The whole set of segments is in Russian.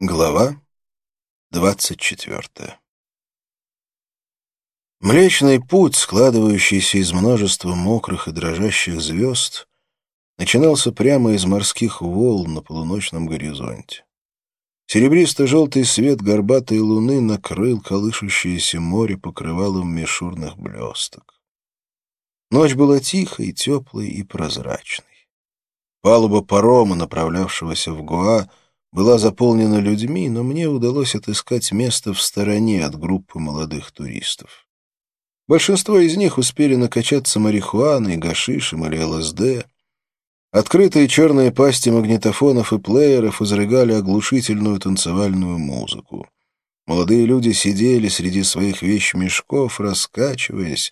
Глава двадцать четвертая Млечный путь, складывающийся из множества мокрых и дрожащих звезд, начинался прямо из морских волн на полуночном горизонте. Серебристо-желтый свет горбатой луны накрыл колышущееся море покрывалом мишурных блесток. Ночь была тихой, теплой и прозрачной. Палуба парома, направлявшегося в Гуа, была заполнена людьми, но мне удалось отыскать место в стороне от группы молодых туристов. Большинство из них успели накачаться марихуаной, гашишем или ЛСД. Открытые черные пасти магнитофонов и плееров изрыгали оглушительную танцевальную музыку. Молодые люди сидели среди своих вещмешков, раскачиваясь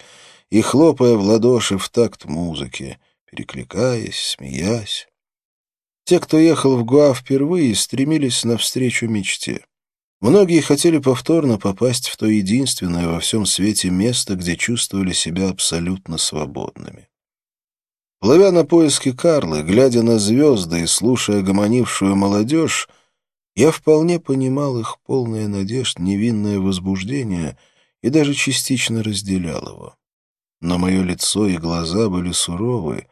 и хлопая в ладоши в такт музыки, перекликаясь, смеясь. Те, кто ехал в Гуа впервые, стремились навстречу мечте. Многие хотели повторно попасть в то единственное во всем свете место, где чувствовали себя абсолютно свободными. Плывя на поиски Карлы, глядя на звезды и слушая гомонившую молодежь, я вполне понимал их полное надежд, невинное возбуждение и даже частично разделял его. Но мое лицо и глаза были суровы,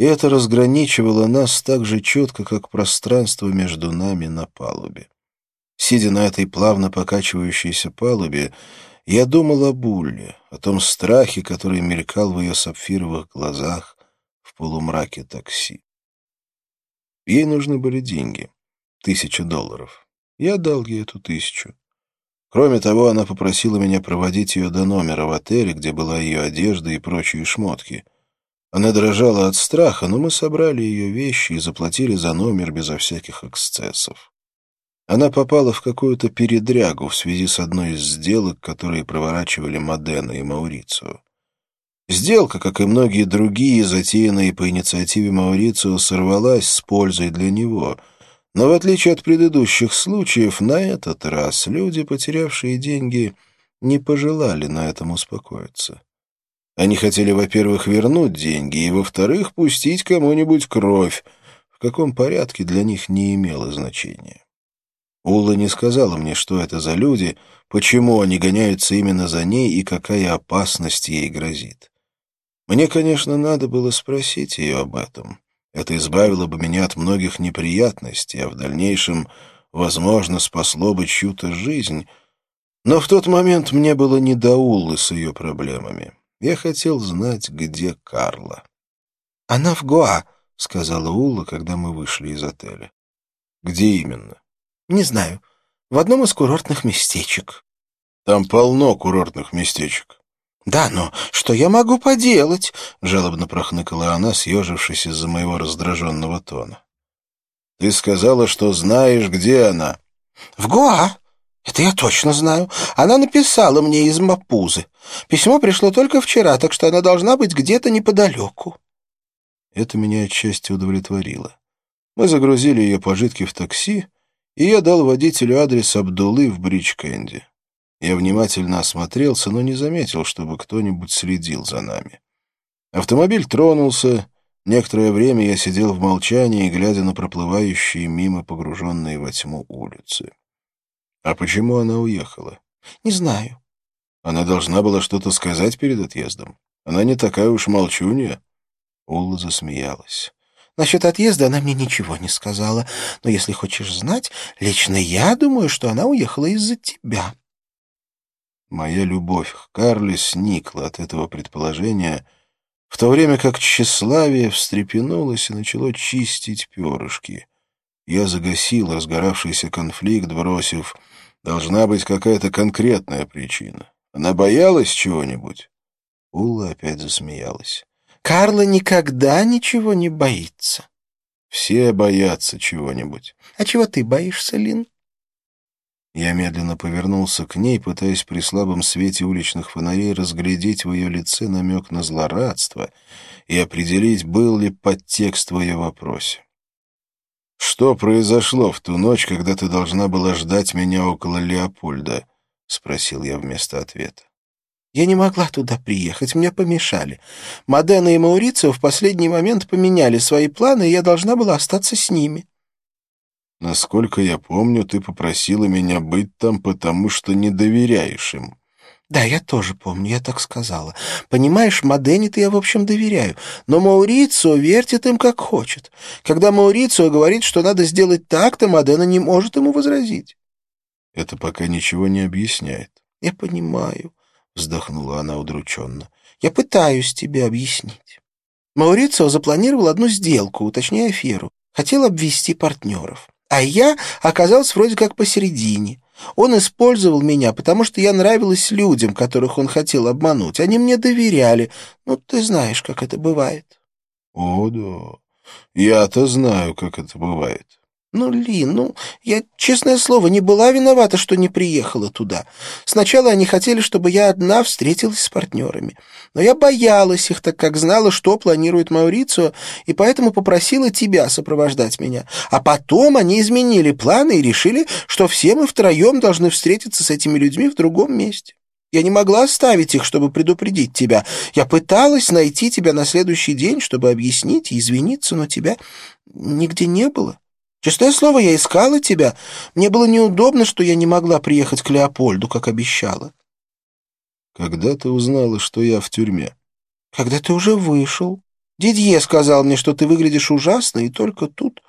и это разграничивало нас так же четко, как пространство между нами на палубе. Сидя на этой плавно покачивающейся палубе, я думал о Булле, о том страхе, который мелькал в ее сапфировых глазах в полумраке такси. Ей нужны были деньги. Тысяча долларов. Я дал ей эту тысячу. Кроме того, она попросила меня проводить ее до номера в отеле, где была ее одежда и прочие шмотки — она дрожала от страха, но мы собрали ее вещи и заплатили за номер безо всяких эксцессов. Она попала в какую-то передрягу в связи с одной из сделок, которые проворачивали Модена и Маурицио. Сделка, как и многие другие, затеянные по инициативе Маурицио, сорвалась с пользой для него, но в отличие от предыдущих случаев, на этот раз люди, потерявшие деньги, не пожелали на этом успокоиться. Они хотели, во-первых, вернуть деньги, и, во-вторых, пустить кому-нибудь кровь. В каком порядке для них не имело значения. Улла не сказала мне, что это за люди, почему они гоняются именно за ней и какая опасность ей грозит. Мне, конечно, надо было спросить ее об этом. Это избавило бы меня от многих неприятностей, а в дальнейшем, возможно, спасло бы чью-то жизнь. Но в тот момент мне было не до Уллы с ее проблемами. Я хотел знать, где Карла. — Она в Гоа, — сказала Ула, когда мы вышли из отеля. — Где именно? — Не знаю. В одном из курортных местечек. — Там полно курортных местечек. — Да, но что я могу поделать? — жалобно прохныкала она, съежившись из-за моего раздраженного тона. — Ты сказала, что знаешь, где она. — В Гоа. Это я точно знаю. Она написала мне из Мапузы. Письмо пришло только вчера, так что она должна быть где-то неподалеку. Это меня отчасти удовлетворило. Мы загрузили ее пожитки в такси, и я дал водителю адрес Абдулы в Бридж-Кэнди. Я внимательно осмотрелся, но не заметил, чтобы кто-нибудь следил за нами. Автомобиль тронулся. Некоторое время я сидел в молчании, глядя на проплывающие мимо погруженные во тьму улицы. А почему она уехала? Не знаю. Она должна была что-то сказать перед отъездом. Она не такая уж молчунья. Ула засмеялась. Насчет отъезда она мне ничего не сказала. Но если хочешь знать, лично я думаю, что она уехала из-за тебя. Моя любовь к Карле сникла от этого предположения, в то время как тщеславие встрепенулось и начало чистить перышки. Я загасил разгоравшийся конфликт, бросив Должна быть какая-то конкретная причина. Она боялась чего-нибудь?» Ула опять засмеялась. «Карла никогда ничего не боится». «Все боятся чего-нибудь». «А чего ты боишься, Лин?» Я медленно повернулся к ней, пытаясь при слабом свете уличных фонарей разглядеть в ее лице намек на злорадство и определить, был ли подтекст в ее вопросе. «Что произошло в ту ночь, когда ты должна была ждать меня около Леопольда?» — спросил я вместо ответа. «Я не могла туда приехать, мне помешали. Модена и Маурицио в последний момент поменяли свои планы, и я должна была остаться с ними». Насколько я помню, ты попросила меня быть там, потому что не доверяешь им. Да, я тоже помню, я так сказала. Понимаешь, Модене-то я, в общем, доверяю, но Маурицио вертит им как хочет. Когда Маурицио говорит, что надо сделать так, то Модена не может ему возразить. Это пока ничего не объясняет. Я понимаю, вздохнула она удрученно. Я пытаюсь тебе объяснить. Маурицио запланировал одну сделку, точнее аферу. Хотел обвести партнеров. А я оказался вроде как посередине. Он использовал меня, потому что я нравилась людям, которых он хотел обмануть. Они мне доверяли. Ну, ты знаешь, как это бывает. О, да. Я-то знаю, как это бывает. «Ну, Лин, ну, я, честное слово, не была виновата, что не приехала туда. Сначала они хотели, чтобы я одна встретилась с партнерами. Но я боялась их, так как знала, что планирует Маурицио, и поэтому попросила тебя сопровождать меня. А потом они изменили планы и решили, что все мы втроем должны встретиться с этими людьми в другом месте. Я не могла оставить их, чтобы предупредить тебя. Я пыталась найти тебя на следующий день, чтобы объяснить и извиниться, но тебя нигде не было». Честное слово, я искала тебя. Мне было неудобно, что я не могла приехать к Леопольду, как обещала. Когда ты узнала, что я в тюрьме? Когда ты уже вышел. Дидье сказал мне, что ты выглядишь ужасно, и только тут...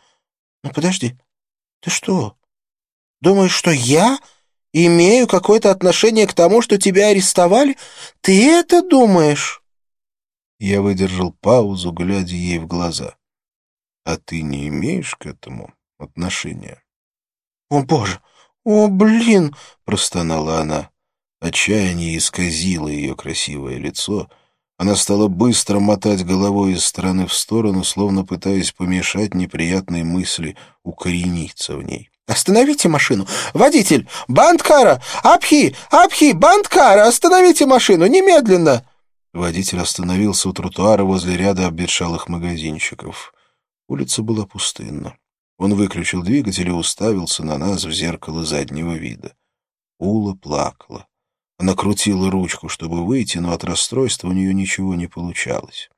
Ну, подожди, ты что, думаешь, что я имею какое-то отношение к тому, что тебя арестовали? Ты это думаешь?» Я выдержал паузу, глядя ей в глаза. «А ты не имеешь к этому отношения. «О, боже! О, блин!» — простонала она. Отчаяние исказило ее красивое лицо. Она стала быстро мотать головой из стороны в сторону, словно пытаясь помешать неприятной мысли укорениться в ней. «Остановите машину! Водитель! Бандкара! Абхи! Абхи! Бандкара! Остановите машину! Немедленно!» Водитель остановился у тротуара возле ряда обветшалых магазинчиков. Улица была пустынна. Он выключил двигатель и уставился на нас в зеркало заднего вида. Ула плакала. Она крутила ручку, чтобы выйти, но от расстройства у нее ничего не получалось.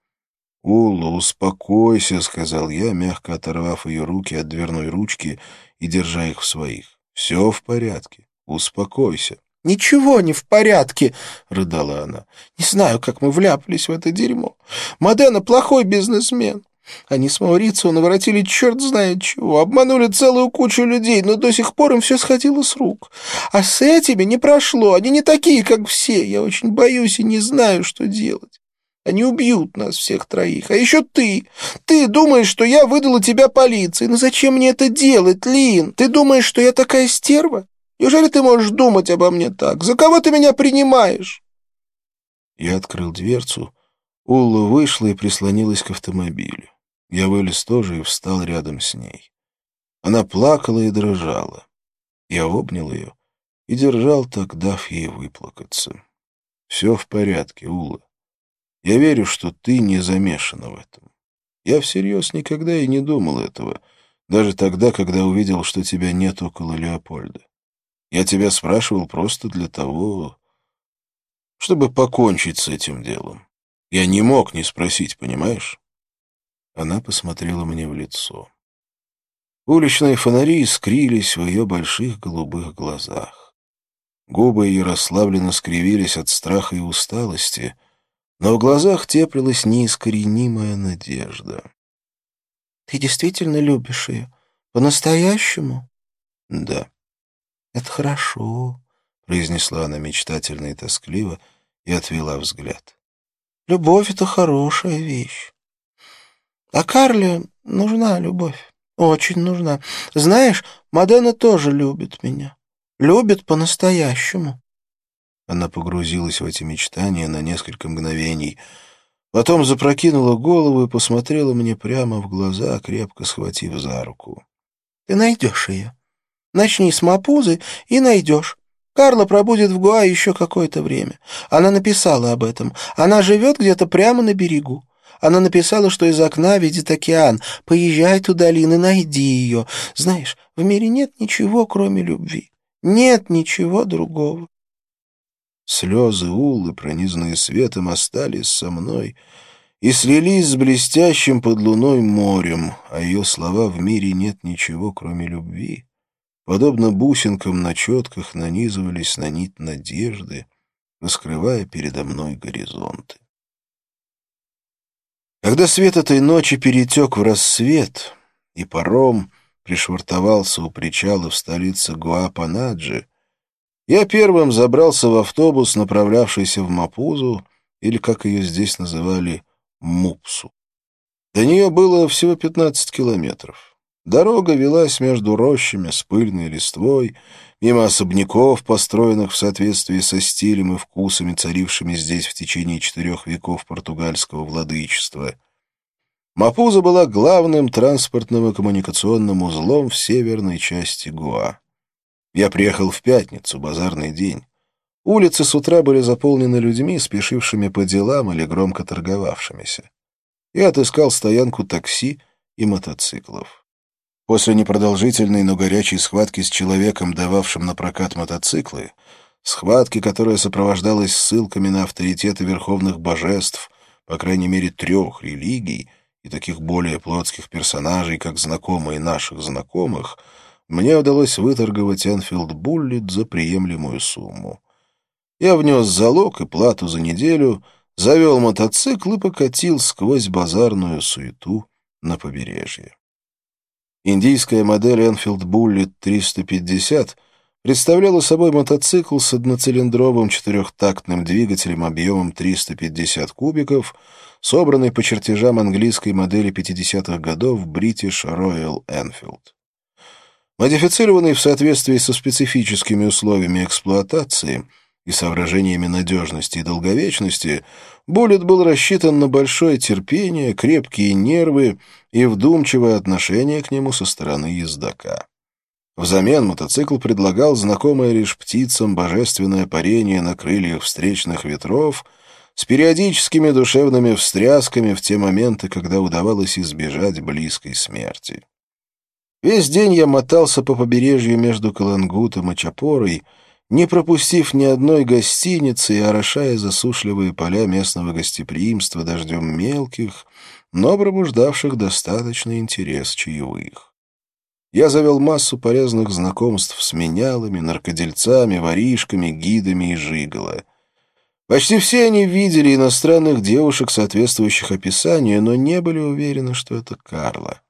«Ула, успокойся», — сказал я, мягко оторвав ее руки от дверной ручки и держа их в своих. «Все в порядке. Успокойся». «Ничего не в порядке», — рыдала она. «Не знаю, как мы вляпались в это дерьмо. Модена плохой бизнесмен. Они с Маурицио наворотили черт знает чего, обманули целую кучу людей, но до сих пор им все сходило с рук. А с этими не прошло, они не такие, как все. Я очень боюсь и не знаю, что делать. Они убьют нас всех троих. А еще ты. Ты думаешь, что я выдала тебя полиции. Но зачем мне это делать, Лин? Ты думаешь, что я такая стерва? Неужели ты можешь думать обо мне так? За кого ты меня принимаешь?» Я открыл дверцу. Улла вышла и прислонилась к автомобилю. Я вылез тоже и встал рядом с ней. Она плакала и дрожала. Я обнял ее и держал так, дав ей выплакаться. Все в порядке, Ула. Я верю, что ты не замешана в этом. Я всерьез никогда и не думал этого, даже тогда, когда увидел, что тебя нет около Леопольда. Я тебя спрашивал просто для того, чтобы покончить с этим делом. Я не мог не спросить, понимаешь? Она посмотрела мне в лицо. Уличные фонари искрились в ее больших голубых глазах. Губы ее расслабленно скривились от страха и усталости, но в глазах теплилась неискоренимая надежда. — Ты действительно любишь ее? По-настоящему? — Да. — Это хорошо, — произнесла она мечтательно и тоскливо и отвела взгляд. — Любовь — это хорошая вещь. А Карле нужна любовь. Очень нужна. Знаешь, Мадена тоже любит меня. Любит по-настоящему. Она погрузилась в эти мечтания на несколько мгновений. Потом запрокинула голову и посмотрела мне прямо в глаза, крепко схватив за руку. — Ты найдешь ее. Начни с Мапузы и найдешь. Карла пробудет в Гуа еще какое-то время. Она написала об этом. Она живет где-то прямо на берегу. Она написала, что из окна видит океан. Поезжай туда, Лин, и найди ее. Знаешь, в мире нет ничего, кроме любви. Нет ничего другого. Слезы Улы, пронизанные светом, остались со мной, и слились с блестящим под луной морем, а ее слова «в мире нет ничего, кроме любви», подобно бусинкам на четках, нанизывались на нить надежды, раскрывая передо мной горизонты. Когда свет этой ночи перетек в рассвет, и паром пришвартовался у причала в столице Гуапанаджи, я первым забрался в автобус, направлявшийся в Мапузу, или, как ее здесь называли, Мупсу. До нее было всего 15 километров. Дорога велась между рощами с пыльной листвой, мимо особняков, построенных в соответствии со стилем и вкусами, царившими здесь в течение четырех веков португальского владычества. Мапуза была главным транспортным и коммуникационным узлом в северной части Гуа. Я приехал в пятницу, базарный день. Улицы с утра были заполнены людьми, спешившими по делам или громко торговавшимися. Я отыскал стоянку такси и мотоциклов. После непродолжительной, но горячей схватки с человеком, дававшим на прокат мотоциклы, схватки, которая сопровождалась ссылками на авторитеты верховных божеств, по крайней мере трех религий, и таких более плотских персонажей, как знакомые наших знакомых, мне удалось выторговать Энфилд Буллит за приемлемую сумму. Я внес залог и плату за неделю, завел мотоцикл и покатил сквозь базарную суету на побережье. Индийская модель Enfield Bullet 350 представляла собой мотоцикл с одноцилиндровым четырехтактным двигателем объемом 350 кубиков, собранный по чертежам английской модели 50-х годов British Royal Enfield. Модифицированный в соответствии со специфическими условиями эксплуатации – и соображениями надежности и долговечности, Буллет был рассчитан на большое терпение, крепкие нервы и вдумчивое отношение к нему со стороны ездока. Взамен мотоцикл предлагал знакомое лишь птицам божественное парение на крыльях встречных ветров с периодическими душевными встрясками в те моменты, когда удавалось избежать близкой смерти. Весь день я мотался по побережью между Калангутом и Чапорой, не пропустив ни одной гостиницы и орошая засушливые поля местного гостеприимства дождем мелких, но пробуждавших достаточный интерес чаевых. Я завел массу полезных знакомств с менялами, наркодельцами, воришками, гидами и жиголо. Почти все они видели иностранных девушек, соответствующих описанию, но не были уверены, что это Карла.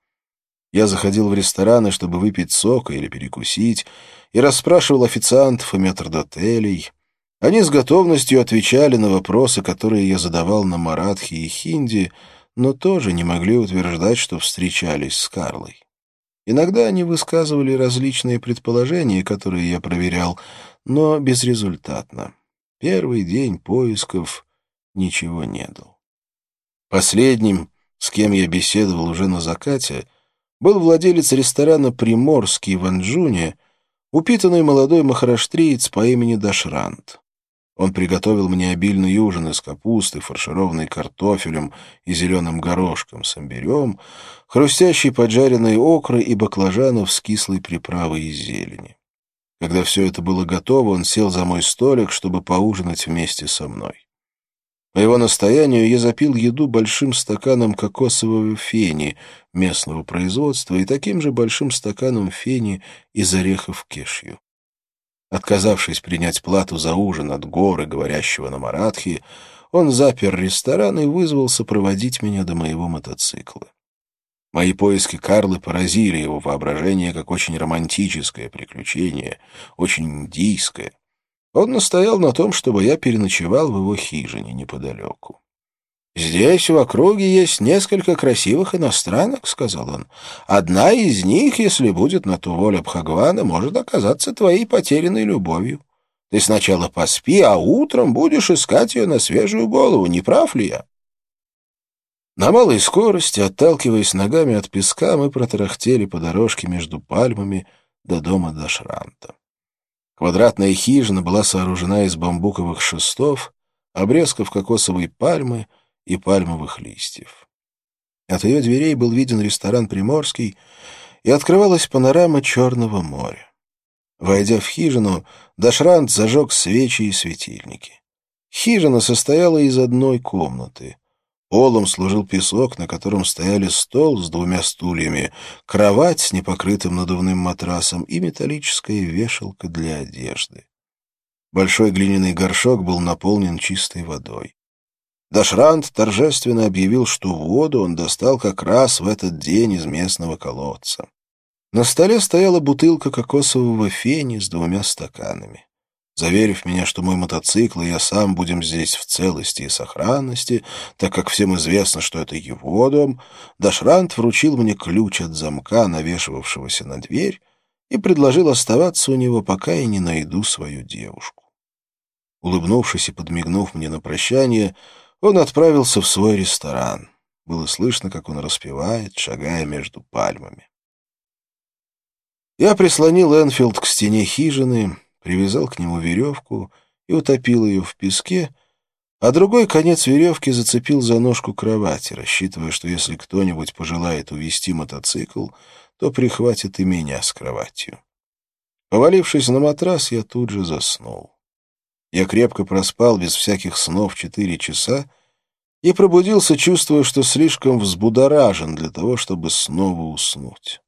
Я заходил в рестораны, чтобы выпить сока или перекусить, и расспрашивал официантов и метрдотелей. Они с готовностью отвечали на вопросы, которые я задавал на маратхи и хинди, но тоже не могли утверждать, что встречались с Карлой. Иногда они высказывали различные предположения, которые я проверял, но безрезультатно. Первый день поисков ничего не дал. Последним, с кем я беседовал уже на закате, был владелец ресторана «Приморский» в Анджуне, упитанный молодой махараштриец по имени Дашрант. Он приготовил мне обильный ужин из капусты, фаршированной картофелем и зеленым горошком с имбирем, хрустящей поджаренной окры и баклажанов с кислой приправой из зелени. Когда все это было готово, он сел за мой столик, чтобы поужинать вместе со мной. По его настоянию я запил еду большим стаканом кокосового фени местного производства и таким же большим стаканом фени из орехов кешью. Отказавшись принять плату за ужин от горы, говорящего на маратхи, он запер ресторан и вызвался проводить меня до моего мотоцикла. Мои поиски Карлы поразили его воображение как очень романтическое приключение, очень индийское — он настоял на том, чтобы я переночевал в его хижине неподалеку. «Здесь в округе есть несколько красивых иностранок», — сказал он. «Одна из них, если будет на ту волю Бхагвана, может оказаться твоей потерянной любовью. Ты сначала поспи, а утром будешь искать ее на свежую голову, не прав ли я?» На малой скорости, отталкиваясь ногами от песка, мы протарахтели по дорожке между пальмами до дома Дашранта. Квадратная хижина была сооружена из бамбуковых шестов, обрезков кокосовой пальмы и пальмовых листьев. От ее дверей был виден ресторан «Приморский», и открывалась панорама Черного моря. Войдя в хижину, Дашрант зажег свечи и светильники. Хижина состояла из одной комнаты. Полом служил песок, на котором стояли стол с двумя стульями, кровать с непокрытым надувным матрасом и металлическая вешалка для одежды. Большой глиняный горшок был наполнен чистой водой. Дашрант торжественно объявил, что воду он достал как раз в этот день из местного колодца. На столе стояла бутылка кокосового фени с двумя стаканами. Заверив меня, что мой мотоцикл и я сам будем здесь в целости и сохранности, так как всем известно, что это его дом, Дашрант вручил мне ключ от замка, навешивавшегося на дверь, и предложил оставаться у него, пока я не найду свою девушку. Улыбнувшись и подмигнув мне на прощание, он отправился в свой ресторан. Было слышно, как он распевает, шагая между пальмами. Я прислонил Энфилд к стене хижины, привязал к нему веревку и утопил ее в песке, а другой конец веревки зацепил за ножку кровати, рассчитывая, что если кто-нибудь пожелает увести мотоцикл, то прихватит и меня с кроватью. Повалившись на матрас, я тут же заснул. Я крепко проспал без всяких снов четыре часа и пробудился, чувствуя, что слишком взбудоражен для того, чтобы снова уснуть.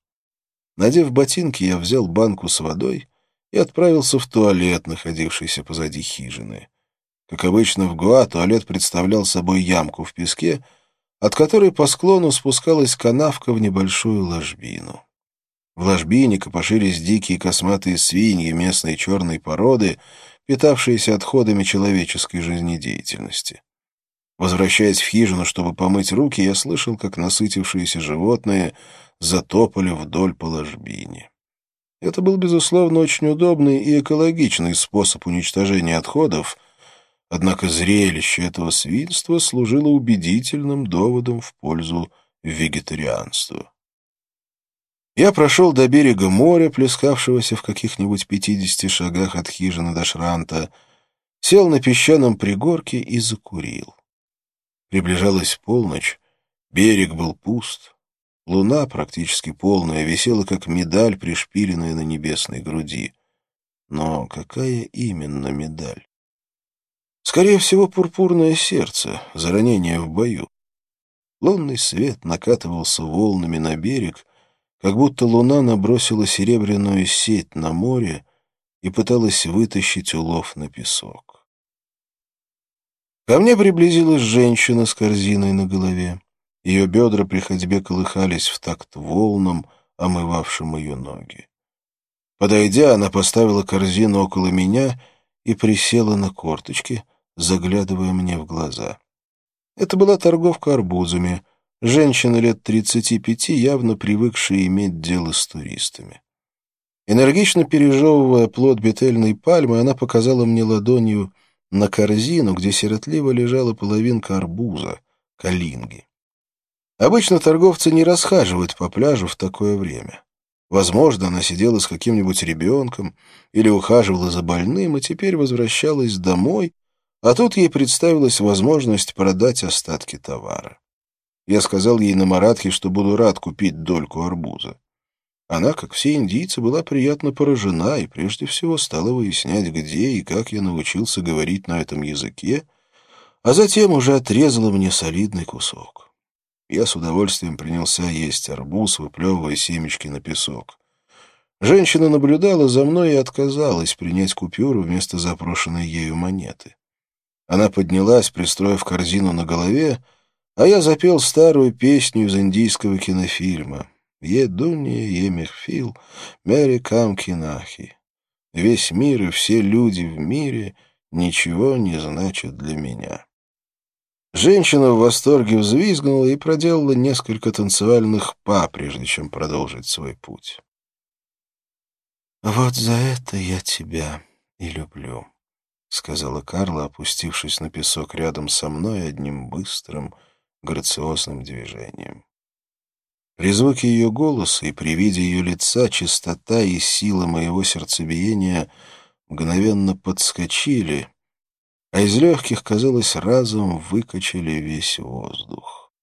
Надев ботинки, я взял банку с водой и отправился в туалет, находившийся позади хижины. Как обычно в Гуа, туалет представлял собой ямку в песке, от которой по склону спускалась канавка в небольшую ложбину. В ложбине копошились дикие косматые свиньи местной черной породы, питавшиеся отходами человеческой жизнедеятельности. Возвращаясь в хижину, чтобы помыть руки, я слышал, как насытившиеся животные затопали вдоль по ложбине. Это был, безусловно, очень удобный и экологичный способ уничтожения отходов, однако зрелище этого свинства служило убедительным доводом в пользу вегетарианства. Я прошел до берега моря, плескавшегося в каких-нибудь пятидесяти шагах от хижины до Шранта, сел на песчаном пригорке и закурил. Приближалась полночь, берег был пуст, Луна, практически полная, висела как медаль, пришпиленная на небесной груди. Но какая именно медаль? Скорее всего, пурпурное сердце, за ранение в бою. Лунный свет накатывался волнами на берег, как будто луна набросила серебряную сеть на море и пыталась вытащить улов на песок. Ко мне приблизилась женщина с корзиной на голове. Ее бедра при ходьбе колыхались в такт волнам, омывавшим ее ноги. Подойдя, она поставила корзину около меня и присела на корточки, заглядывая мне в глаза. Это была торговка арбузами, женщина лет тридцати пяти, явно привыкшая иметь дело с туристами. Энергично пережевывая плод бетельной пальмы, она показала мне ладонью на корзину, где сиротливо лежала половинка арбуза, калинги. Обычно торговцы не расхаживают по пляжу в такое время. Возможно, она сидела с каким-нибудь ребенком или ухаживала за больным, и теперь возвращалась домой, а тут ей представилась возможность продать остатки товара. Я сказал ей на маратке, что буду рад купить дольку арбуза. Она, как все индийцы, была приятно поражена и прежде всего стала выяснять, где и как я научился говорить на этом языке, а затем уже отрезала мне солидный кусок. Я с удовольствием принялся есть арбуз, выплевывая семечки на песок. Женщина наблюдала за мной и отказалась принять купюру вместо запрошенной ею монеты. Она поднялась, пристроив корзину на голове, а я запел старую песню из индийского кинофильма «Едуния емехфил, мэри камкинахи». Весь мир и все люди в мире ничего не значат для меня. Женщина в восторге взвизгнула и проделала несколько танцевальных па, прежде чем продолжить свой путь. «Вот за это я тебя и люблю», — сказала Карла, опустившись на песок рядом со мной одним быстрым, грациозным движением. При звуке ее голоса и при виде ее лица чистота и сила моего сердцебиения мгновенно подскочили — а из легких, казалось, разом выкачали весь воздух.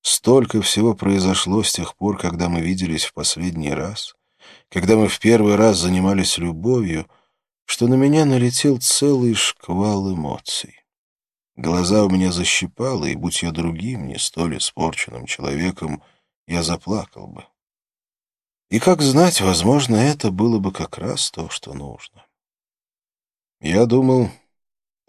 Столько всего произошло с тех пор, когда мы виделись в последний раз, когда мы в первый раз занимались любовью, что на меня налетел целый шквал эмоций. Глаза у меня защипало, и, будь я другим, не столь испорченным человеком, я заплакал бы. И, как знать, возможно, это было бы как раз то, что нужно. Я думал,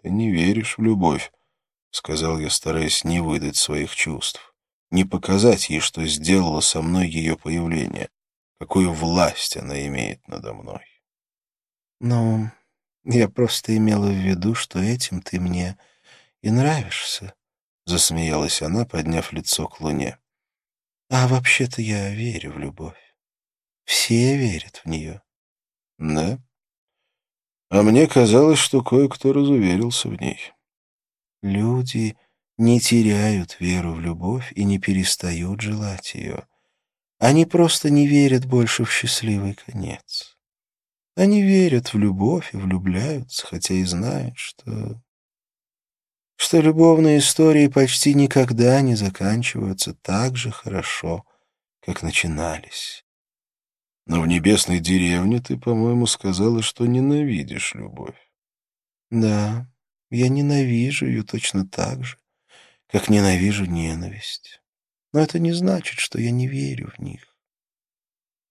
ты не веришь в любовь, — сказал я, стараясь не выдать своих чувств, не показать ей, что сделало со мной ее появление, какую власть она имеет надо мной. Ну, я просто имела в виду, что этим ты мне и нравишься, — засмеялась она, подняв лицо к луне. А вообще-то я верю в любовь. Все верят в нее. Да? А мне казалось, что кое-кто разуверился в ней. Люди не теряют веру в любовь и не перестают желать ее. Они просто не верят больше в счастливый конец. Они верят в любовь и влюбляются, хотя и знают, что... что любовные истории почти никогда не заканчиваются так же хорошо, как начинались. Но в небесной деревне ты, по-моему, сказала, что ненавидишь любовь. Да, я ненавижу ее точно так же, как ненавижу ненависть. Но это не значит, что я не верю в них.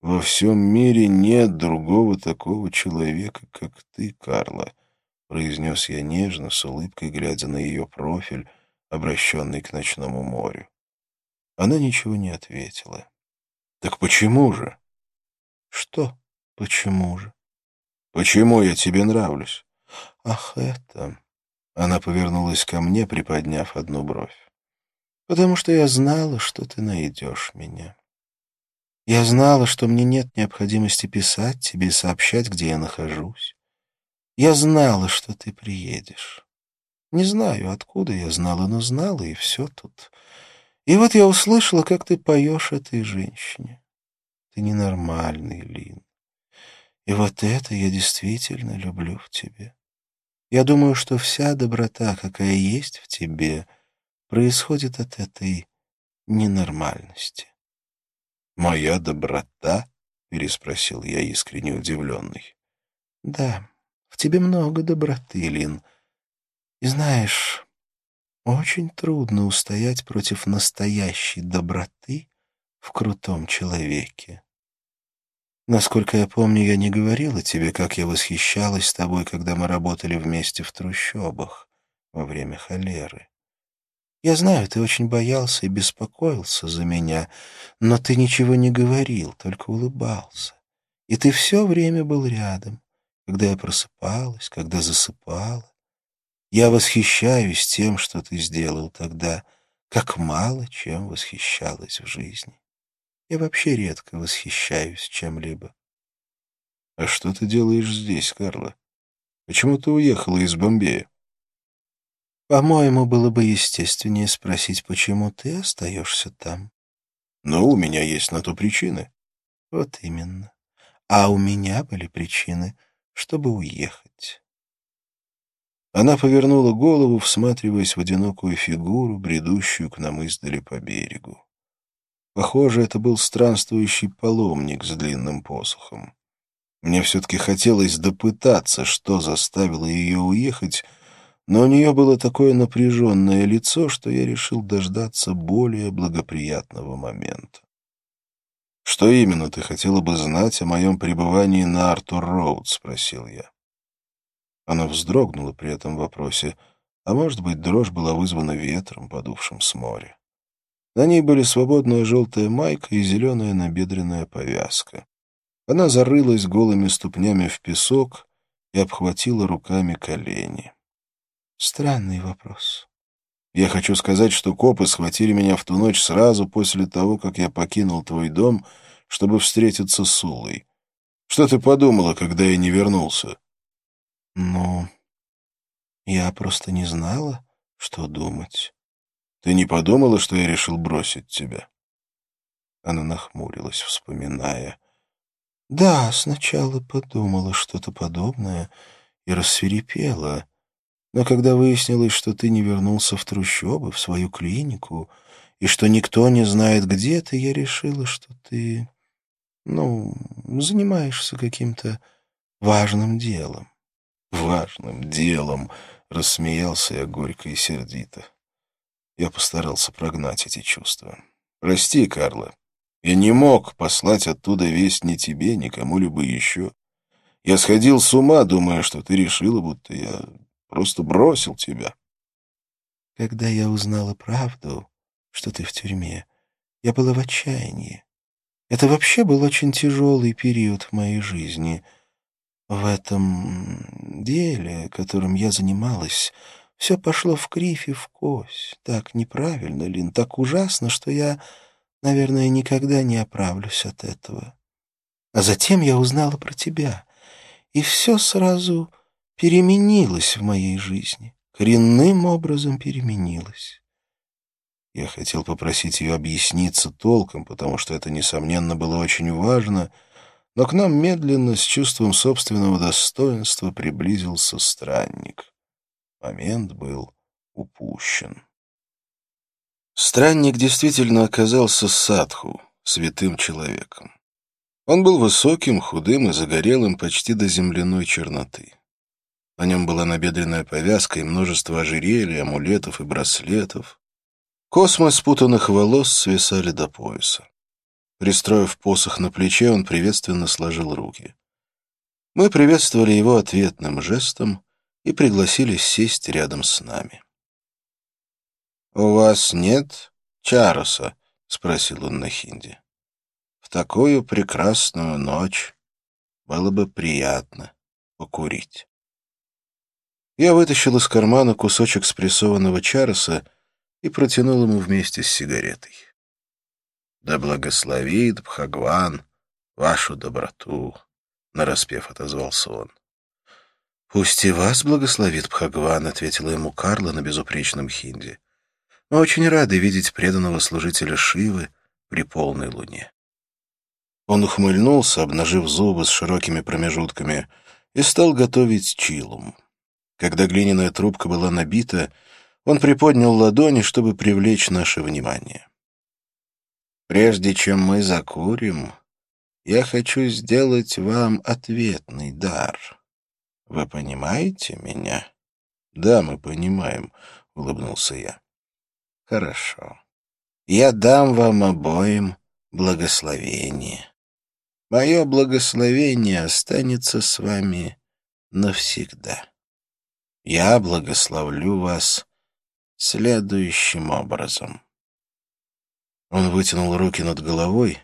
Во всем мире нет другого такого человека, как ты, Карла, произнес я нежно, с улыбкой, глядя на ее профиль, обращенный к ночному морю. Она ничего не ответила. Так почему же? Что почему же? Почему я тебе нравлюсь? Ах, это... Она повернулась ко мне, приподняв одну бровь. «Потому что я знала, что ты найдешь меня. Я знала, что мне нет необходимости писать тебе и сообщать, где я нахожусь. Я знала, что ты приедешь. Не знаю, откуда я знала, но знала, и все тут. И вот я услышала, как ты поешь этой женщине. Ты ненормальный, Лин. И вот это я действительно люблю в тебе. Я думаю, что вся доброта, какая есть в тебе, происходит от этой ненормальности. «Моя доброта?» — переспросил я, искренне удивленный. «Да, в тебе много доброты, Лин. И знаешь, очень трудно устоять против настоящей доброты в крутом человеке. Насколько я помню, я не говорила тебе, как я восхищалась тобой, когда мы работали вместе в трущобах во время холеры. Я знаю, ты очень боялся и беспокоился за меня, но ты ничего не говорил, только улыбался. И ты все время был рядом, когда я просыпалась, когда засыпала. Я восхищаюсь тем, что ты сделал тогда, как мало чем восхищалась в жизни. Я вообще редко восхищаюсь чем-либо. — А что ты делаешь здесь, Карла? Почему ты уехала из Бомбея? — По-моему, было бы естественнее спросить, почему ты остаешься там. — Но у меня есть на то причины. — Вот именно. А у меня были причины, чтобы уехать. Она повернула голову, всматриваясь в одинокую фигуру, бредущую к нам издали по берегу. Похоже, это был странствующий паломник с длинным посохом. Мне все-таки хотелось допытаться, что заставило ее уехать, но у нее было такое напряженное лицо, что я решил дождаться более благоприятного момента. «Что именно ты хотела бы знать о моем пребывании на Артур-Роуд?» — спросил я. Она вздрогнула при этом вопросе, а может быть, дрожь была вызвана ветром, подувшим с моря. На ней были свободная желтая майка и зеленая набедренная повязка. Она зарылась голыми ступнями в песок и обхватила руками колени. Странный вопрос. Я хочу сказать, что копы схватили меня в ту ночь сразу после того, как я покинул твой дом, чтобы встретиться с Улой. Что ты подумала, когда я не вернулся? Ну, я просто не знала, что думать. Ты не подумала, что я решил бросить тебя?» Она нахмурилась, вспоминая. «Да, сначала подумала что-то подобное и рассверепела. Но когда выяснилось, что ты не вернулся в трущобы, в свою клинику, и что никто не знает, где ты, я решила, что ты, ну, занимаешься каким-то важным делом». «Важным делом», Рассмеялся я горько и сердито. Я постарался прогнать эти чувства. Прости, Карла. Я не мог послать оттуда весть ни тебе, ни кому-либо еще. Я сходил с ума, думая, что ты решила, будто я просто бросил тебя. Когда я узнала правду, что ты в тюрьме, я была в отчаянии. Это вообще был очень тяжелый период в моей жизни. В этом деле, которым я занималась, все пошло в кривь и в кось. Так неправильно, Лин, так ужасно, что я, наверное, никогда не оправлюсь от этого. А затем я узнала про тебя, и все сразу переменилось в моей жизни, коренным образом переменилось. Я хотел попросить ее объясниться толком, потому что это, несомненно, было очень важно, но к нам медленно, с чувством собственного достоинства, приблизился странник. Момент был упущен. Странник действительно оказался садху, святым человеком. Он был высоким, худым и загорелым почти до земляной черноты. На нем была набедренная повязка и множество ожерелий, амулетов и браслетов. Космы спутанных волос свисали до пояса. Пристроив посох на плече, он приветственно сложил руки. Мы приветствовали его ответным жестом и пригласили сесть рядом с нами. «У вас нет чароса?» — спросил он на хинди. «В такую прекрасную ночь было бы приятно покурить». Я вытащил из кармана кусочек спрессованного чароса и протянул ему вместе с сигаретой. «Да благословит Бхагван вашу доброту», — нараспев отозвался он. «Пусть и вас благословит Бхагван», — ответила ему Карла на безупречном хинди. «Мы очень рады видеть преданного служителя Шивы при полной луне». Он ухмыльнулся, обнажив зубы с широкими промежутками, и стал готовить чилум. Когда глиняная трубка была набита, он приподнял ладони, чтобы привлечь наше внимание. «Прежде чем мы закурим, я хочу сделать вам ответный дар. Вы понимаете меня?» «Да, мы понимаем», — улыбнулся я. «Хорошо. Я дам вам обоим благословение. Мое благословение останется с вами навсегда. Я благословлю вас следующим образом. Он вытянул руки над головой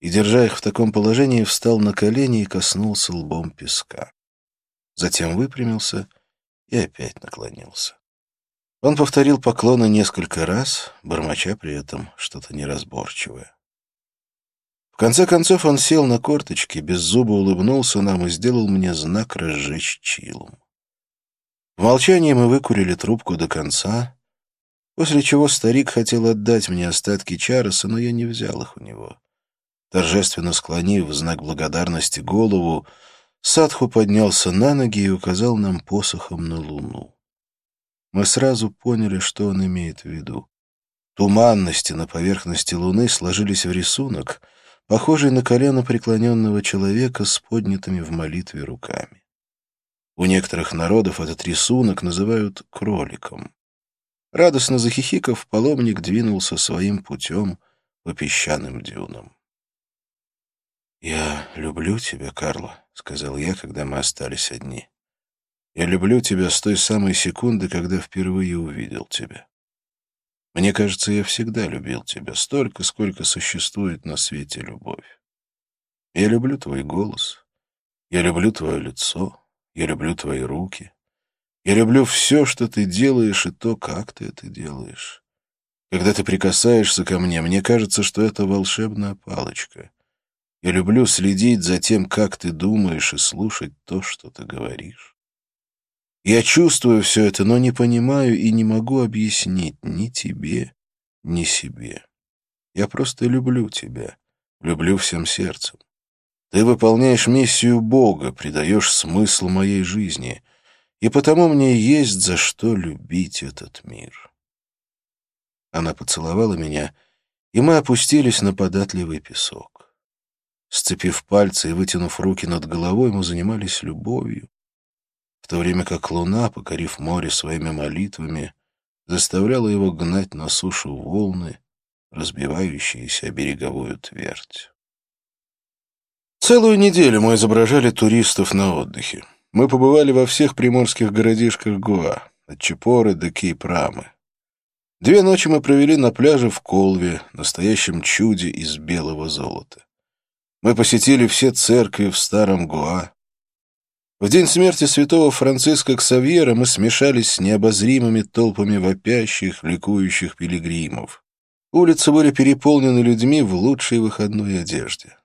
и, держа их в таком положении, встал на колени и коснулся лбом песка. Затем выпрямился и опять наклонился. Он повторил поклоны несколько раз, бормоча при этом что-то неразборчивое. В конце концов он сел на корточки, без зуба улыбнулся нам и сделал мне знак разжечь чилум. В молчании мы выкурили трубку до конца, После чего старик хотел отдать мне остатки чароса, но я не взял их у него. Торжественно склонив в знак благодарности голову, Садху поднялся на ноги и указал нам посохом на луну. Мы сразу поняли, что он имеет в виду. Туманности на поверхности луны сложились в рисунок, похожий на колено преклоненного человека с поднятыми в молитве руками. У некоторых народов этот рисунок называют кроликом. Радостно захихиков, паломник двинулся своим путем по песчаным дюнам. «Я люблю тебя, Карло», — сказал я, когда мы остались одни. «Я люблю тебя с той самой секунды, когда впервые увидел тебя. Мне кажется, я всегда любил тебя столько, сколько существует на свете любовь. Я люблю твой голос, я люблю твое лицо, я люблю твои руки, я люблю все, что ты делаешь, и то, как ты это делаешь. Когда ты прикасаешься ко мне, мне кажется, что это волшебная палочка. Я люблю следить за тем, как ты думаешь, и слушать то, что ты говоришь. Я чувствую все это, но не понимаю и не могу объяснить ни тебе, ни себе. Я просто люблю тебя, люблю всем сердцем. Ты выполняешь миссию Бога, придаешь смысл моей жизни — и потому мне есть за что любить этот мир. Она поцеловала меня, и мы опустились на податливый песок. Сцепив пальцы и вытянув руки над головой, мы занимались любовью. в то время как луна, покорив море своими молитвами, заставляла его гнать на сушу волны, разбивающиеся о береговую твердь. Целую неделю мы изображали туристов на отдыхе. Мы побывали во всех приморских городишках Гоа, от Чепоры до Кейпрамы. Две ночи мы провели на пляже в Колве, настоящем чуде из белого золота. Мы посетили все церкви в Старом Гуа, в день смерти святого Франциска Ксавьера мы смешались с необозримыми толпами вопящих, ликующих пилигримов. Улицы были переполнены людьми в лучшей выходной одежде.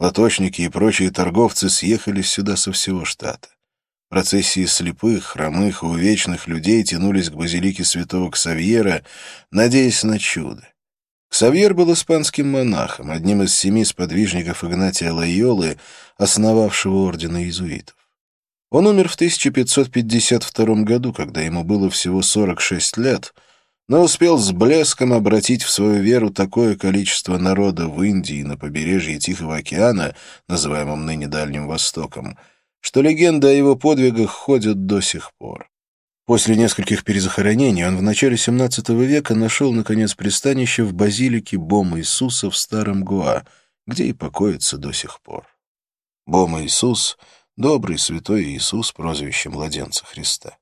Лоточники и прочие торговцы съехались сюда со всего штата. Процессии слепых, хромых и увечных людей тянулись к базилике святого Ксавьера, надеясь на чудо. Ксавьер был испанским монахом, одним из семи сподвижников Игнатия Лайолы, основавшего ордена иезуитов. Он умер в 1552 году, когда ему было всего 46 лет, но успел с блеском обратить в свою веру такое количество народа в Индии на побережье Тихого океана, называемом ныне Дальним Востоком, что легенда о его подвигах ходит до сих пор. После нескольких перезахоронений он в начале XVII века нашел, наконец, пристанище в базилике Бома Иисуса в Старом Гуа, где и покоится до сих пор. Бома Иисус — добрый святой Иисус, прозвище младенца Христа.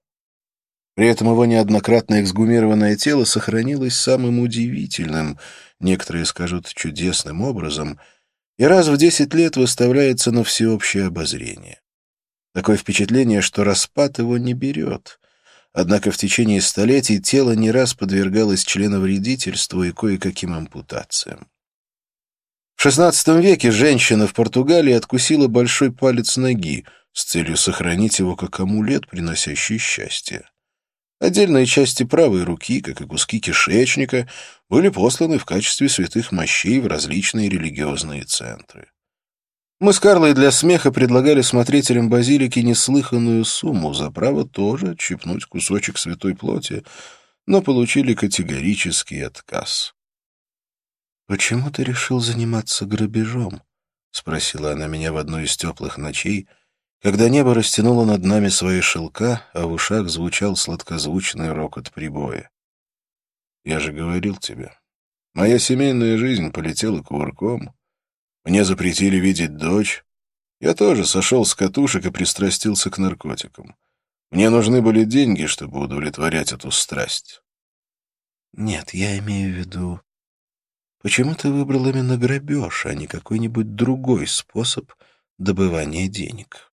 При этом его неоднократно эксгумированное тело сохранилось самым удивительным, некоторые скажут чудесным образом, и раз в десять лет выставляется на всеобщее обозрение. Такое впечатление, что распад его не берет. Однако в течение столетий тело не раз подвергалось членовредительству и кое-каким ампутациям. В XVI веке женщина в Португалии откусила большой палец ноги с целью сохранить его как амулет, приносящий счастье. Отдельные части правой руки, как и куски кишечника, были посланы в качестве святых мощей в различные религиозные центры. Мы с Карлой для смеха предлагали смотрителям базилики неслыханную сумму за право тоже отщипнуть кусочек святой плоти, но получили категорический отказ. «Почему ты решил заниматься грабежом?» — спросила она меня в одну из теплых ночей, когда небо растянуло над нами свои шелка, а в ушах звучал сладкозвучный рокот прибоя. «Я же говорил тебе, моя семейная жизнь полетела кувырком. Мне запретили видеть дочь. Я тоже сошел с катушек и пристрастился к наркотикам. Мне нужны были деньги, чтобы удовлетворять эту страсть». «Нет, я имею в виду Почему ты выбрал именно грабеж, а не какой-нибудь другой способ добывания денег?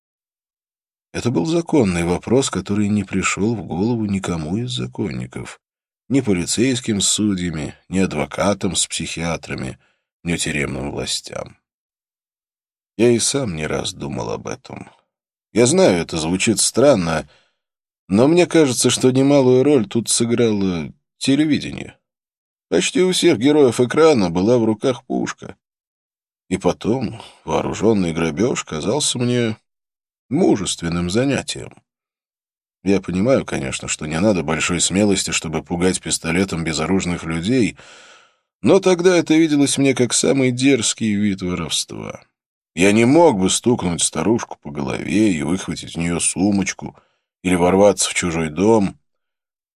Это был законный вопрос, который не пришел в голову никому из законников. Ни полицейским с судьями, ни адвокатам с психиатрами, ни тюремным властям. Я и сам не раз думал об этом. Я знаю, это звучит странно, но мне кажется, что немалую роль тут сыграло телевидение. Почти у всех героев экрана была в руках пушка. И потом вооруженный грабеж казался мне мужественным занятием. Я понимаю, конечно, что не надо большой смелости, чтобы пугать пистолетом безоружных людей, но тогда это виделось мне как самый дерзкий вид воровства. Я не мог бы стукнуть старушку по голове и выхватить у нее сумочку или ворваться в чужой дом —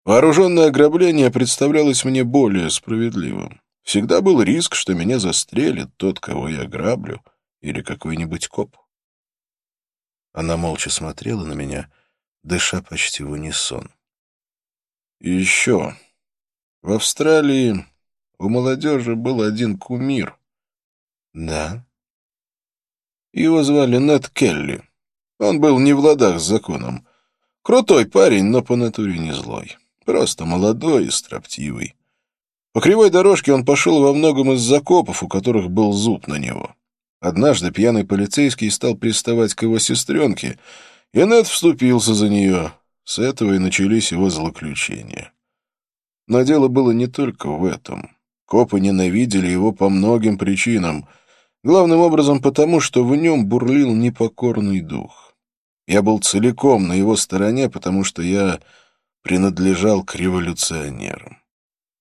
Вооруженное ограбление представлялось мне более справедливым. Всегда был риск, что меня застрелит тот, кого я граблю, или какой-нибудь коп. Она молча смотрела на меня, дыша почти в унисон. И еще. В Австралии у молодежи был один кумир. Да. Его звали Нед Келли. Он был не в ладах с законом. Крутой парень, но по натуре не злой. Просто молодой и строптивый. По кривой дорожке он пошел во многом из закопов, у которых был зуб на него. Однажды пьяный полицейский стал приставать к его сестренке, и Нед вступился за нее. С этого и начались его злоключения. Но дело было не только в этом. Копы ненавидели его по многим причинам. Главным образом потому, что в нем бурлил непокорный дух. Я был целиком на его стороне, потому что я принадлежал к революционерам.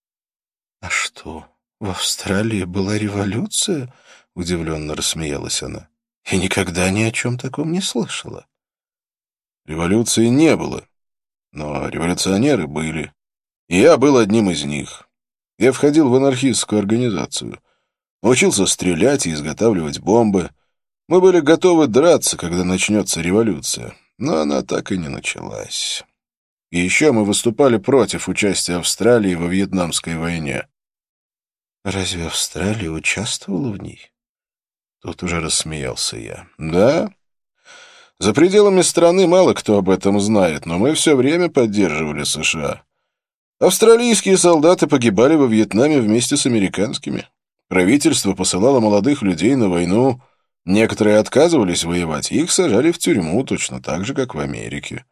— А что, в Австралии была революция? — удивленно рассмеялась она. — Я никогда ни о чем таком не слышала. Революции не было, но революционеры были. И я был одним из них. Я входил в анархистскую организацию. Научился стрелять и изготавливать бомбы. Мы были готовы драться, когда начнется революция, но она так и не началась. И еще мы выступали против участия Австралии во Вьетнамской войне. Разве Австралия участвовала в ней? Тут уже рассмеялся я. Да? За пределами страны мало кто об этом знает, но мы все время поддерживали США. Австралийские солдаты погибали во Вьетнаме вместе с американскими. Правительство посылало молодых людей на войну. Некоторые отказывались воевать, их сажали в тюрьму точно так же, как в Америке.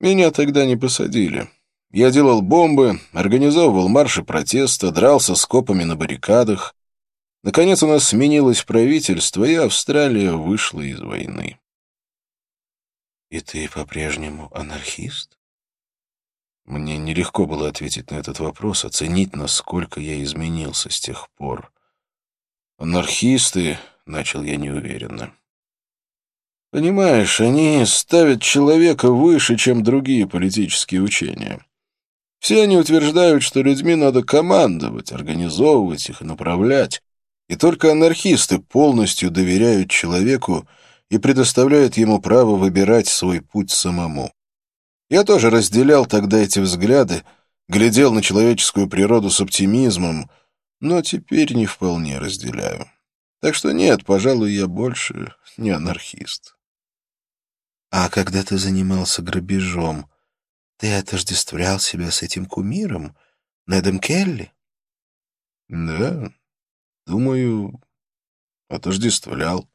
Меня тогда не посадили. Я делал бомбы, организовывал марши протеста, дрался с копами на баррикадах. Наконец у нас сменилось правительство, и Австралия вышла из войны. И ты по-прежнему анархист? Мне нелегко было ответить на этот вопрос, оценить, насколько я изменился с тех пор. Анархисты, — начал я неуверенно. Понимаешь, они ставят человека выше, чем другие политические учения. Все они утверждают, что людьми надо командовать, организовывать их и направлять. И только анархисты полностью доверяют человеку и предоставляют ему право выбирать свой путь самому. Я тоже разделял тогда эти взгляды, глядел на человеческую природу с оптимизмом, но теперь не вполне разделяю. Так что нет, пожалуй, я больше не анархист. А когда ты занимался грабежом, ты отождествлял себя с этим кумиром, Недом Келли? Да, думаю, отождествлял.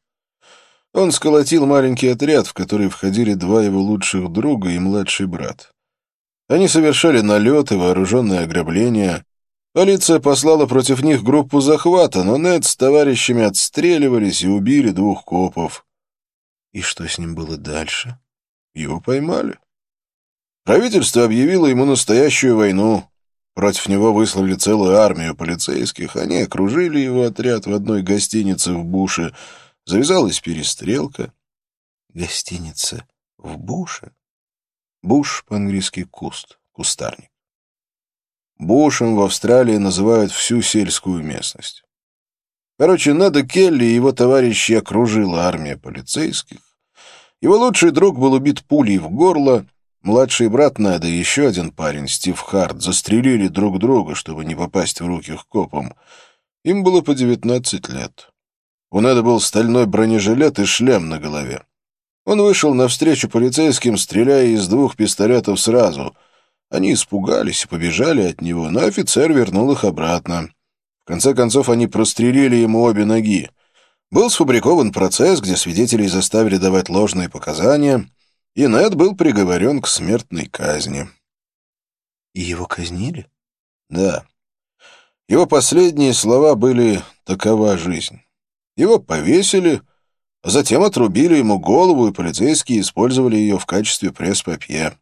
Он сколотил маленький отряд, в который входили два его лучших друга и младший брат. Они совершали налеты, вооруженные ограбления. Полиция послала против них группу захвата, но Нед с товарищами отстреливались и убили двух копов. И что с ним было дальше? Его поймали. Правительство объявило ему настоящую войну. Против него выслали целую армию полицейских. Они окружили его отряд в одной гостинице в Буше — Завязалась перестрелка. Гостиница в Буше? Буш по-английски куст, кустарник. Бушем в Австралии называют всю сельскую местность. Короче, Неда Келли и его товарищи окружила армия полицейских. Его лучший друг был убит пулей в горло, младший брат Неда и еще один парень, Стив Харт, застрелили друг друга, чтобы не попасть в руки к копам. Им было по девятнадцать лет. У Неда был стальной бронежилет и шлем на голове. Он вышел навстречу полицейским, стреляя из двух пистолетов сразу. Они испугались и побежали от него, но офицер вернул их обратно. В конце концов, они прострелили ему обе ноги. Был сфабрикован процесс, где свидетелей заставили давать ложные показания, и Нед был приговорен к смертной казни. И его казнили? Да. Его последние слова были «такова жизнь». Его повесили, а затем отрубили ему голову, и полицейские использовали ее в качестве пресс-папье.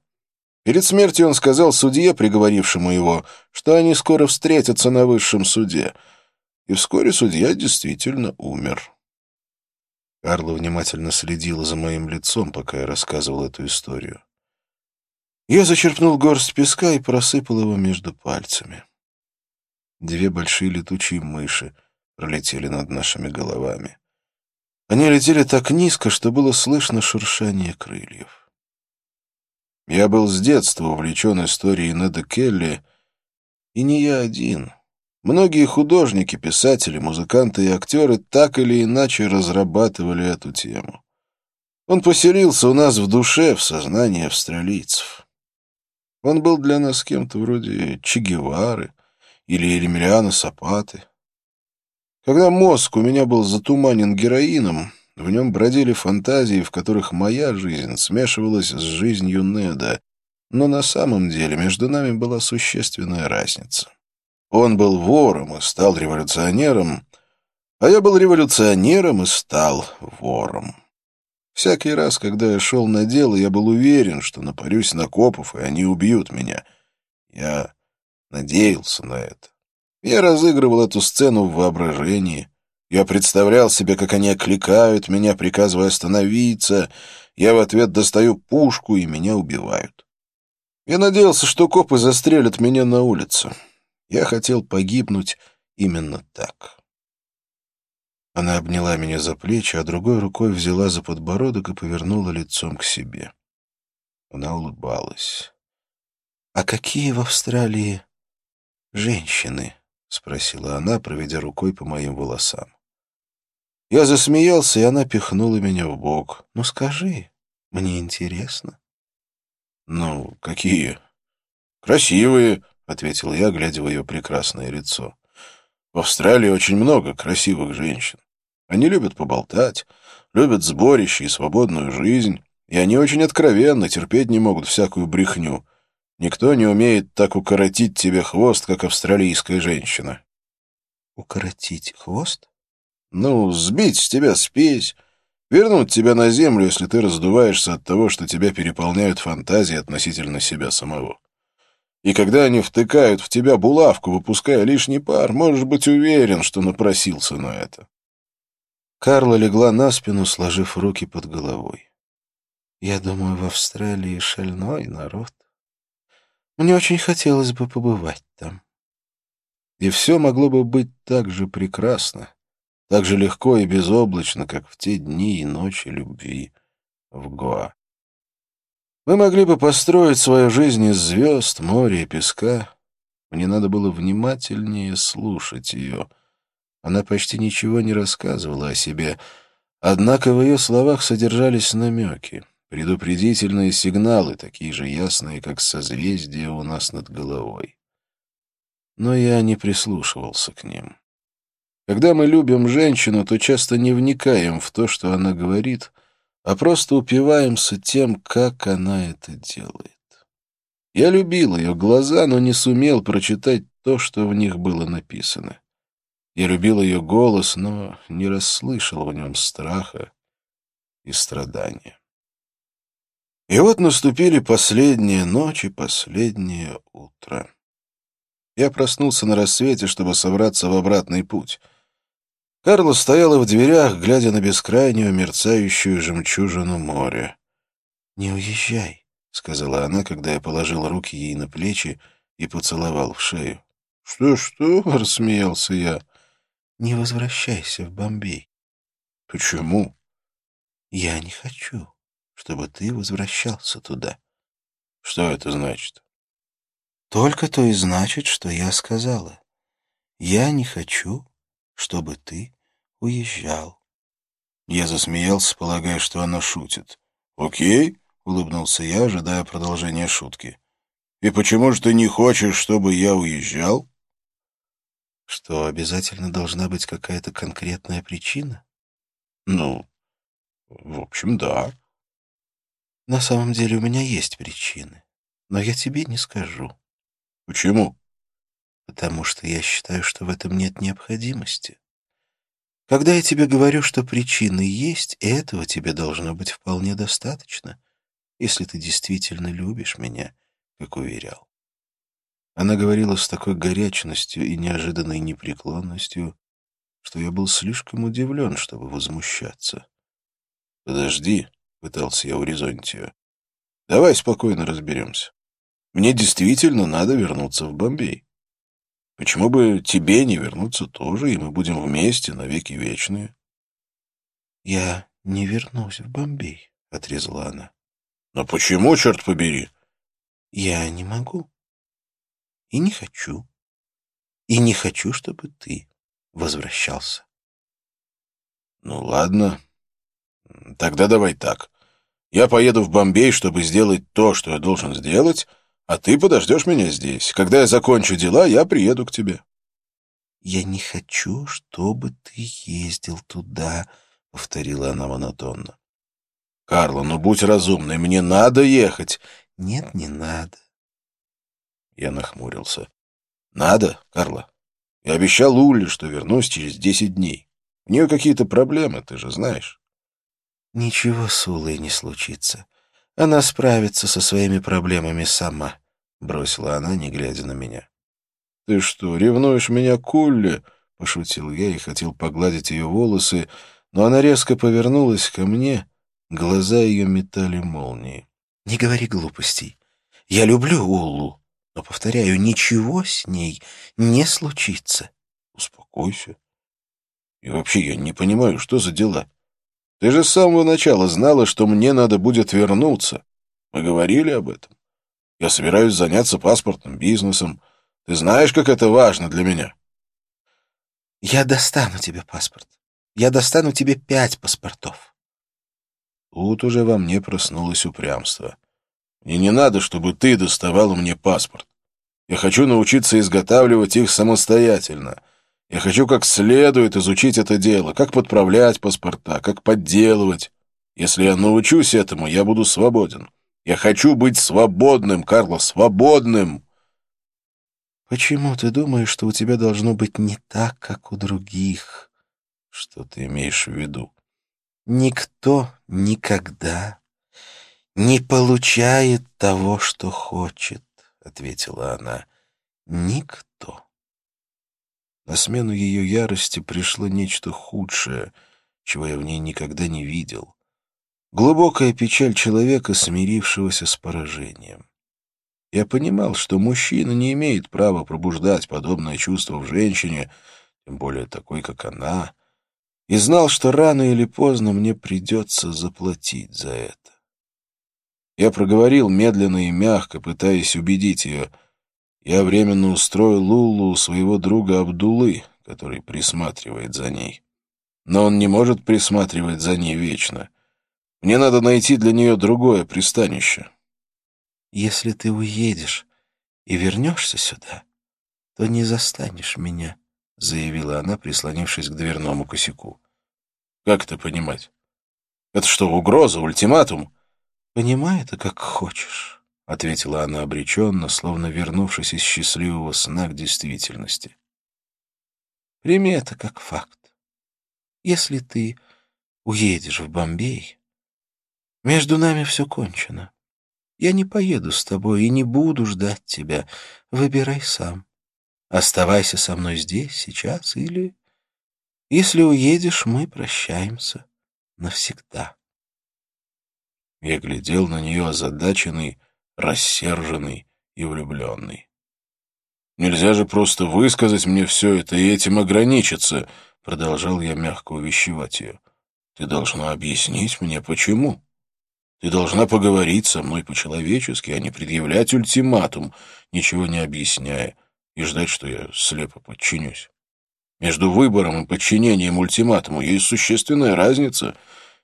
Перед смертью он сказал судье, приговорившему его, что они скоро встретятся на высшем суде. И вскоре судья действительно умер. Карла внимательно следила за моим лицом, пока я рассказывал эту историю. Я зачерпнул горсть песка и просыпал его между пальцами. Две большие летучие мыши — пролетели над нашими головами. Они летели так низко, что было слышно шуршание крыльев. Я был с детства увлечен историей Неда Келли, и не я один. Многие художники, писатели, музыканты и актеры так или иначе разрабатывали эту тему. Он поселился у нас в душе, в сознании австралийцев. Он был для нас кем-то вроде Че Гевары или Эмилиана Сапаты. Когда мозг у меня был затуманен героином, в нем бродили фантазии, в которых моя жизнь смешивалась с жизнью Неда, но на самом деле между нами была существенная разница. Он был вором и стал революционером, а я был революционером и стал вором. Всякий раз, когда я шел на дело, я был уверен, что напарюсь на копов, и они убьют меня. Я надеялся на это. Я разыгрывал эту сцену в воображении. Я представлял себе, как они окликают меня, приказывая остановиться. я в ответ достаю пушку, и меня убивают. Я надеялся, что копы застрелят меня на улице. Я хотел погибнуть именно так. Она обняла меня за плечи, а другой рукой взяла за подбородок и повернула лицом к себе. Она улыбалась. «А какие в Австралии женщины?» — спросила она, проведя рукой по моим волосам. Я засмеялся, и она пихнула меня в бок. «Ну скажи, мне интересно». «Ну, какие?» «Красивые», — ответил я, глядя в ее прекрасное лицо. «В Австралии очень много красивых женщин. Они любят поболтать, любят сборище и свободную жизнь, и они очень откровенно терпеть не могут всякую брехню. Никто не умеет так укоротить тебе хвост, как австралийская женщина». «Укоротить хвост?» «Ну, сбить с тебя спесь, вернуть тебя на землю, если ты раздуваешься от того, что тебя переполняют фантазии относительно себя самого. И когда они втыкают в тебя булавку, выпуская лишний пар, можешь быть уверен, что напросился на это. Карла легла на спину, сложив руки под головой. «Я думаю, в Австралии шальной народ. Мне очень хотелось бы побывать там». И все могло бы быть так же прекрасно, так же легко и безоблачно, как в те дни и ночи любви в Гоа. Мы могли бы построить свою жизнь из звезд, моря и песка. Мне надо было внимательнее слушать ее — она почти ничего не рассказывала о себе, однако в ее словах содержались намеки, предупредительные сигналы, такие же ясные, как созвездия у нас над головой. Но я не прислушивался к ним. Когда мы любим женщину, то часто не вникаем в то, что она говорит, а просто упиваемся тем, как она это делает. Я любил ее глаза, но не сумел прочитать то, что в них было написано. Я любил ее голос, но не расслышал в нем страха и страдания. И вот наступили последние ночи, последнее утро. Я проснулся на рассвете, чтобы собраться в обратный путь. Карла стояла в дверях, глядя на бескрайнюю мерцающую жемчужину моря. «Не уезжай», — сказала она, когда я положил руки ей на плечи и поцеловал в шею. «Что-что?» — рассмеялся я. Не возвращайся в Бомбей. Почему? Я не хочу, чтобы ты возвращался туда. Что это значит? Только то и значит, что я сказала. Я не хочу, чтобы ты уезжал. Я засмеялся, полагая, что она шутит. «Окей», — улыбнулся я, ожидая продолжения шутки. «И почему же ты не хочешь, чтобы я уезжал?» Что обязательно должна быть какая-то конкретная причина? Ну, в общем, да. На самом деле у меня есть причины, но я тебе не скажу. Почему? Потому что я считаю, что в этом нет необходимости. Когда я тебе говорю, что причины есть, этого тебе должно быть вполне достаточно, если ты действительно любишь меня, как уверял. Она говорила с такой горячностью и неожиданной непреклонностью, что я был слишком удивлен, чтобы возмущаться. «Подожди», — пытался я урезонить ее. «Давай спокойно разберемся. Мне действительно надо вернуться в Бомбей. Почему бы тебе не вернуться тоже, и мы будем вместе навеки вечные?» «Я не вернусь в Бомбей», — отрезала она. «Но почему, черт побери?» «Я не могу. И не хочу. И не хочу, чтобы ты возвращался. Ну, ладно. Тогда давай так. Я поеду в Бомбей, чтобы сделать то, что я должен сделать, а ты подождешь меня здесь. Когда я закончу дела, я приеду к тебе. Я не хочу, чтобы ты ездил туда, — повторила она монотонно. Карла, ну будь разумной, мне надо ехать. Нет, не надо. Я нахмурился. «Надо, Карла. Я обещал Улле, что вернусь через десять дней. У нее какие-то проблемы, ты же знаешь». «Ничего с Улой не случится. Она справится со своими проблемами сама», — бросила она, не глядя на меня. «Ты что, ревнуешь меня к Улле?» — пошутил я и хотел погладить ее волосы, но она резко повернулась ко мне, Глаза ее метали молнии. «Не говори глупостей. Я люблю Уллу, но, повторяю, ничего с ней не случится». «Успокойся. И вообще я не понимаю, что за дела. Ты же с самого начала знала, что мне надо будет вернуться. Мы говорили об этом. Я собираюсь заняться паспортным бизнесом. Ты знаешь, как это важно для меня. Я достану тебе паспорт. Я достану тебе пять паспортов. Тут уже во мне проснулось упрямство. Мне не надо, чтобы ты доставала мне паспорт. Я хочу научиться изготавливать их самостоятельно. Я хочу как следует изучить это дело, как подправлять паспорта, как подделывать. Если я научусь этому, я буду свободен. Я хочу быть свободным, Карло, свободным. Почему ты думаешь, что у тебя должно быть не так, как у других? Что ты имеешь в виду? Никто никогда не получает того, что хочет, ответила она. Никто. На смену ее ярости пришло нечто худшее, чего я в ней никогда не видел. Глубокая печаль человека, смирившегося с поражением. Я понимал, что мужчина не имеет права пробуждать подобное чувство в женщине, тем более такой, как она, и знал, что рано или поздно мне придется заплатить за это. Я проговорил медленно и мягко, пытаясь убедить ее. Я временно устроил Лулу у своего друга Абдулы, который присматривает за ней. Но он не может присматривать за ней вечно — мне надо найти для нее другое пристанище. Если ты уедешь и вернешься сюда, то не застанешь меня, — заявила она, прислонившись к дверному косяку. Как это понимать? Это что, угроза, ультиматум? Понимай это как хочешь, — ответила она обреченно, словно вернувшись из счастливого сна к действительности. Прими это как факт. Если ты уедешь в Бомбей, между нами все кончено. Я не поеду с тобой и не буду ждать тебя. Выбирай сам. Оставайся со мной здесь, сейчас, или... Если уедешь, мы прощаемся навсегда. Я глядел на нее озадаченный, рассерженный и влюбленный. «Нельзя же просто высказать мне все это и этим ограничиться», — продолжал я мягко увещевать ее. «Ты должна объяснить мне, почему». Ты должна поговорить со мной по-человечески, а не предъявлять ультиматум, ничего не объясняя, и ждать, что я слепо подчинюсь. Между выбором и подчинением ультиматуму есть существенная разница.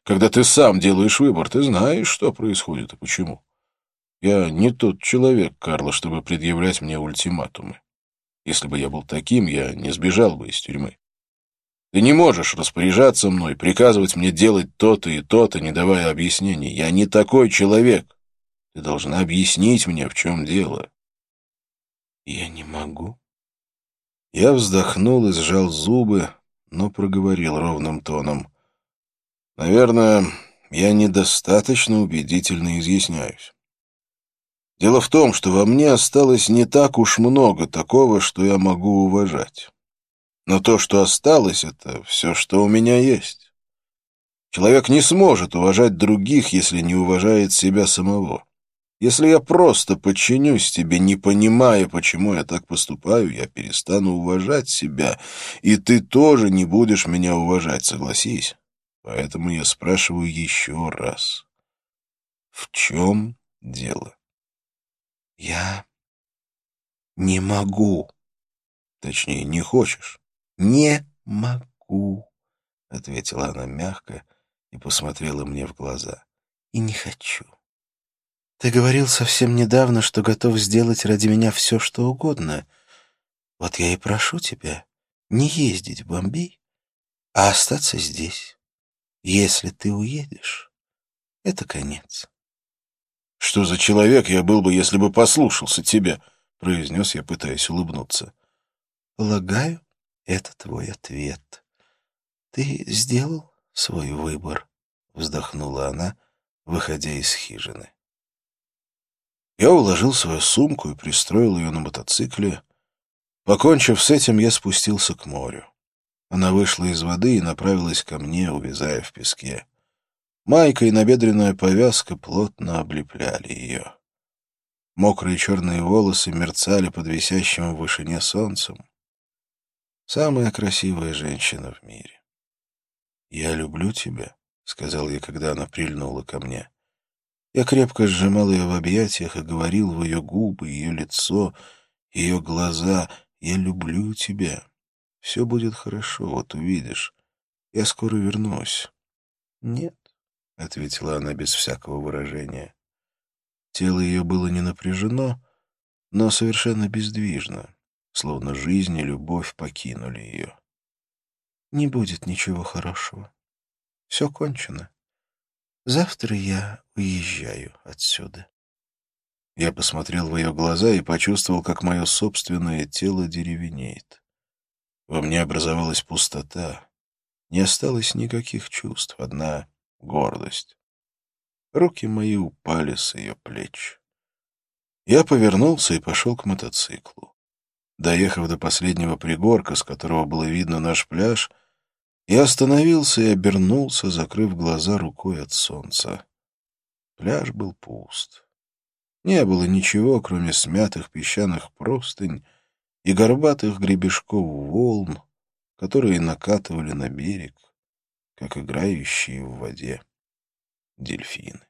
Когда ты сам делаешь выбор, ты знаешь, что происходит и почему. Я не тот человек, Карло, чтобы предъявлять мне ультиматумы. Если бы я был таким, я не сбежал бы из тюрьмы. Ты не можешь распоряжаться мной, приказывать мне делать то-то и то-то, не давая объяснений. Я не такой человек. Ты должна объяснить мне, в чем дело. Я не могу. Я вздохнул и сжал зубы, но проговорил ровным тоном. Наверное, я недостаточно убедительно изъясняюсь. Дело в том, что во мне осталось не так уж много такого, что я могу уважать. Но то, что осталось, это все, что у меня есть. Человек не сможет уважать других, если не уважает себя самого. Если я просто подчинюсь тебе, не понимая, почему я так поступаю, я перестану уважать себя, и ты тоже не будешь меня уважать, согласись. Поэтому я спрашиваю еще раз. В чем дело? Я не могу. Точнее, не хочешь. «Не могу», — ответила она мягко и посмотрела мне в глаза. «И не хочу. Ты говорил совсем недавно, что готов сделать ради меня все, что угодно. Вот я и прошу тебя не ездить в Бомбей, а остаться здесь. Если ты уедешь, это конец». «Что за человек я был бы, если бы послушался тебя?» — произнес я, пытаясь улыбнуться. «Полагаю, это твой ответ. Ты сделал свой выбор, вздохнула она, выходя из хижины. Я уложил свою сумку и пристроил ее на мотоцикле. Покончив с этим, я спустился к морю. Она вышла из воды и направилась ко мне, увязая в песке. Майка и набедренная повязка плотно облепляли ее. Мокрые черные волосы мерцали под висящим в вышине солнцем. Самая красивая женщина в мире. «Я люблю тебя», — сказал я, когда она прильнула ко мне. Я крепко сжимал ее в объятиях и говорил в ее губы, ее лицо, ее глаза «Я люблю тебя». Все будет хорошо, вот увидишь. Я скоро вернусь. Нет, — ответила она без всякого выражения. Тело ее было не напряжено, но совершенно бездвижно, словно жизнь и любовь покинули ее. Не будет ничего хорошего. Все кончено. Завтра я уезжаю отсюда. Я посмотрел в ее глаза и почувствовал, как мое собственное тело деревенеет. Во мне образовалась пустота. Не осталось никаких чувств, одна гордость. Руки мои упали с ее плеч. Я повернулся и пошел к мотоциклу. Доехав до последнего пригорка, с которого было видно наш пляж, я остановился и обернулся, закрыв глаза рукой от солнца. Пляж был пуст. Не было ничего, кроме смятых песчаных простынь и горбатых гребешков волн, которые накатывали на берег, как играющие в воде дельфины.